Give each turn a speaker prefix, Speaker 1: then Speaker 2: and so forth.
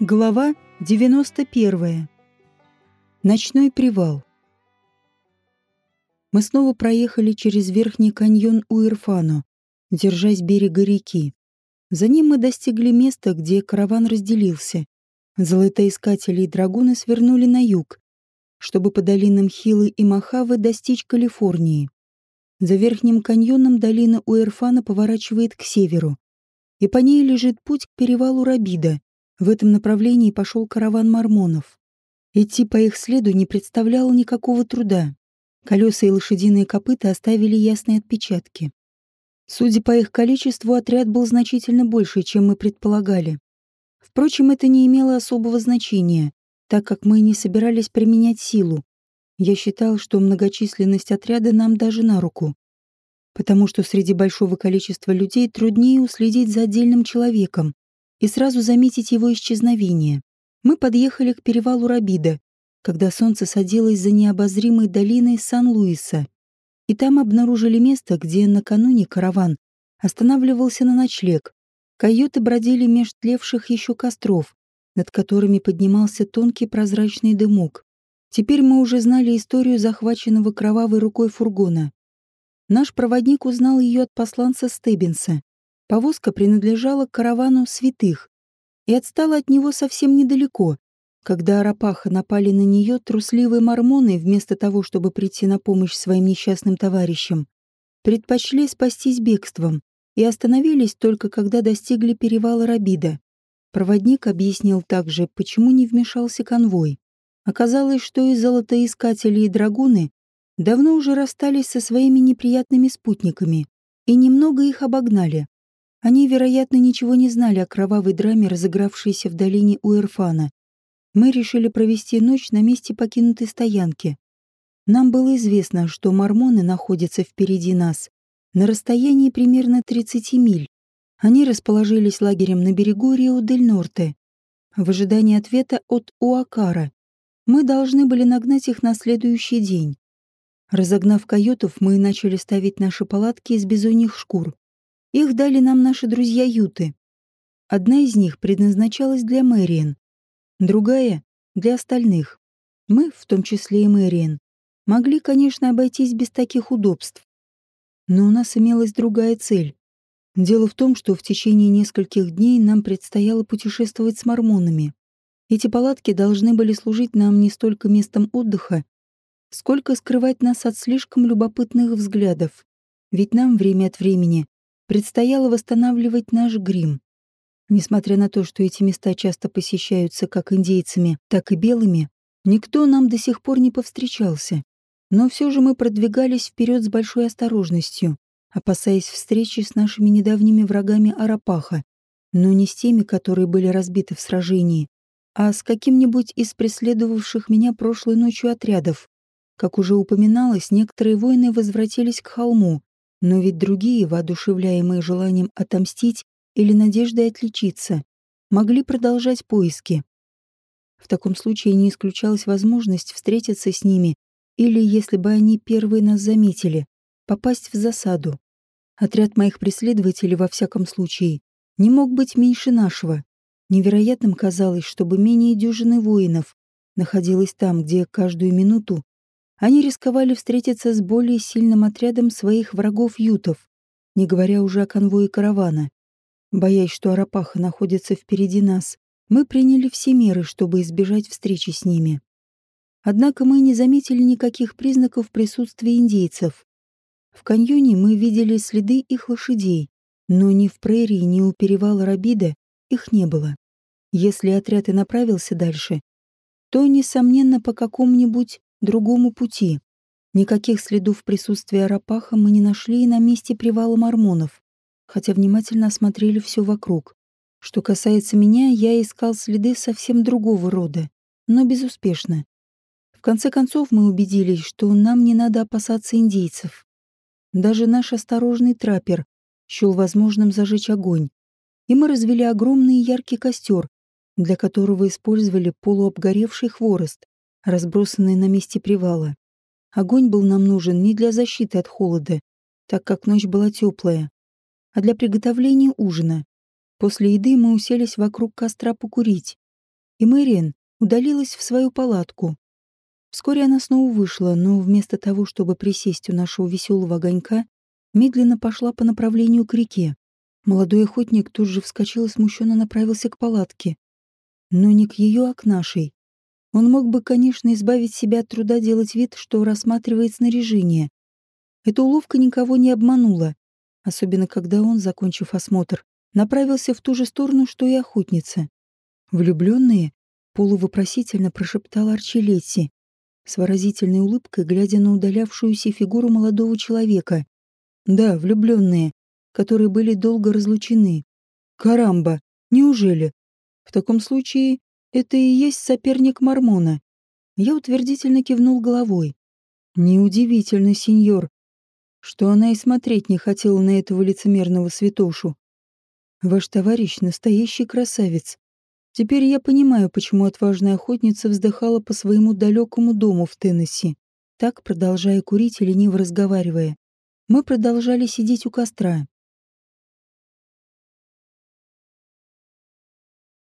Speaker 1: Глава 91. Ночной привал. Мы снова проехали через верхний каньон Уирфано, держась берега реки. За ним мы достигли места, где караван разделился. Золотоискатели и драгуны свернули на юг, чтобы по долинам Хилы и Махавы достичь Калифорнии. За верхним каньоном долина Уэрфана поворачивает к северу, и по ней лежит путь к перевалу Рабида, в этом направлении пошел караван мормонов. Идти по их следу не представляло никакого труда. Колеса и лошадиные копыта оставили ясные отпечатки. Судя по их количеству, отряд был значительно больше, чем мы предполагали. Впрочем, это не имело особого значения, так как мы не собирались применять силу. Я считал, что многочисленность отряда нам даже на руку. Потому что среди большого количества людей труднее уследить за отдельным человеком, и сразу заметить его исчезновение. Мы подъехали к перевалу Рабида, когда солнце садилось за необозримой долиной Сан-Луиса, и там обнаружили место, где накануне караван останавливался на ночлег. Койоты бродили меж тлевших еще костров, над которыми поднимался тонкий прозрачный дымок. Теперь мы уже знали историю захваченного кровавой рукой фургона. Наш проводник узнал ее от посланца Стеббинса, Повозка принадлежала каравану святых и отстала от него совсем недалеко, когда Арапаха напали на нее трусливые мормоны, вместо того, чтобы прийти на помощь своим несчастным товарищам, предпочли спастись бегством и остановились только когда достигли перевала Рабида. Проводник объяснил также, почему не вмешался конвой. Оказалось, что и золотоискатели, и драгуны давно уже расстались со своими неприятными спутниками и немного их обогнали. Они, вероятно, ничего не знали о кровавой драме, разыгравшейся в долине Уэрфана. Мы решили провести ночь на месте покинутой стоянки. Нам было известно, что мормоны находятся впереди нас, на расстоянии примерно 30 миль. Они расположились лагерем на берегу Рио-дель-Норте, в ожидании ответа от Уакара. Мы должны были нагнать их на следующий день. Разогнав койотов, мы начали ставить наши палатки из бизоньих шкур. Их дали нам наши друзья-юты. Одна из них предназначалась для Мэриен, другая — для остальных. Мы, в том числе и Мэриен, могли, конечно, обойтись без таких удобств. Но у нас имелась другая цель. Дело в том, что в течение нескольких дней нам предстояло путешествовать с мормонами. Эти палатки должны были служить нам не столько местом отдыха, сколько скрывать нас от слишком любопытных взглядов. Ведь нам время от времени предстояло восстанавливать наш грим. Несмотря на то, что эти места часто посещаются как индейцами, так и белыми, никто нам до сих пор не повстречался. Но все же мы продвигались вперед с большой осторожностью, опасаясь встречи с нашими недавними врагами Арапаха, но не с теми, которые были разбиты в сражении, а с каким-нибудь из преследовавших меня прошлой ночью отрядов. Как уже упоминалось, некоторые воины возвратились к холму, но ведь другие, воодушевляемые желанием отомстить или надеждой отличиться, могли продолжать поиски. В таком случае не исключалась возможность встретиться с ними или, если бы они первые нас заметили, попасть в засаду. Отряд моих преследователей, во всяком случае, не мог быть меньше нашего. Невероятным казалось, чтобы менее дюжины воинов находилось там, где каждую минуту они рисковали встретиться с более сильным отрядом своих врагов-ютов, не говоря уже о конвое каравана. Боясь, что Арапаха находится впереди нас, мы приняли все меры, чтобы избежать встречи с ними. Однако мы не заметили никаких признаков присутствия индейцев. В каньоне мы видели следы их лошадей, но ни в прерии, ни у перевала Рабида их не было. Если отряд и направился дальше, то, несомненно, по какому-нибудь другому пути. Никаких следов присутствия Арапаха мы не нашли и на месте привала мормонов, хотя внимательно осмотрели все вокруг. Что касается меня, я искал следы совсем другого рода, но безуспешно. В конце концов мы убедились, что нам не надо опасаться индейцев. Даже наш осторожный траппер счел возможным зажечь огонь, и мы развели огромный яркий костер, для которого использовали полуобгоревший хворост разбросанные на месте привала. Огонь был нам нужен не для защиты от холода, так как ночь была теплая, а для приготовления ужина. После еды мы уселись вокруг костра покурить. и Мэриэн удалилась в свою палатку. Вскоре она снова вышла, но вместо того, чтобы присесть у нашего веселого огонька, медленно пошла по направлению к реке. Молодой охотник тут же вскочил и смущенно направился к палатке. Но не к ее, а к нашей. Он мог бы, конечно, избавить себя от труда делать вид, что рассматривает снаряжение. Эта уловка никого не обманула, особенно когда он, закончив осмотр, направился в ту же сторону, что и охотница. Влюбленные полувопросительно прошептала Арчелетти, с выразительной улыбкой, глядя на удалявшуюся фигуру молодого человека. Да, влюбленные, которые были долго разлучены. Карамба, неужели? В таком случае это и есть соперник Мормона. Я утвердительно кивнул головой. Неудивительно, сеньор, что она и смотреть не хотела на этого лицемерного святошу. Ваш товарищ — настоящий красавец. Теперь я понимаю, почему отважная охотница вздыхала по своему далекому дому в Теннесси. Так, продолжая курить и лениво разговаривая, мы продолжали сидеть у костра.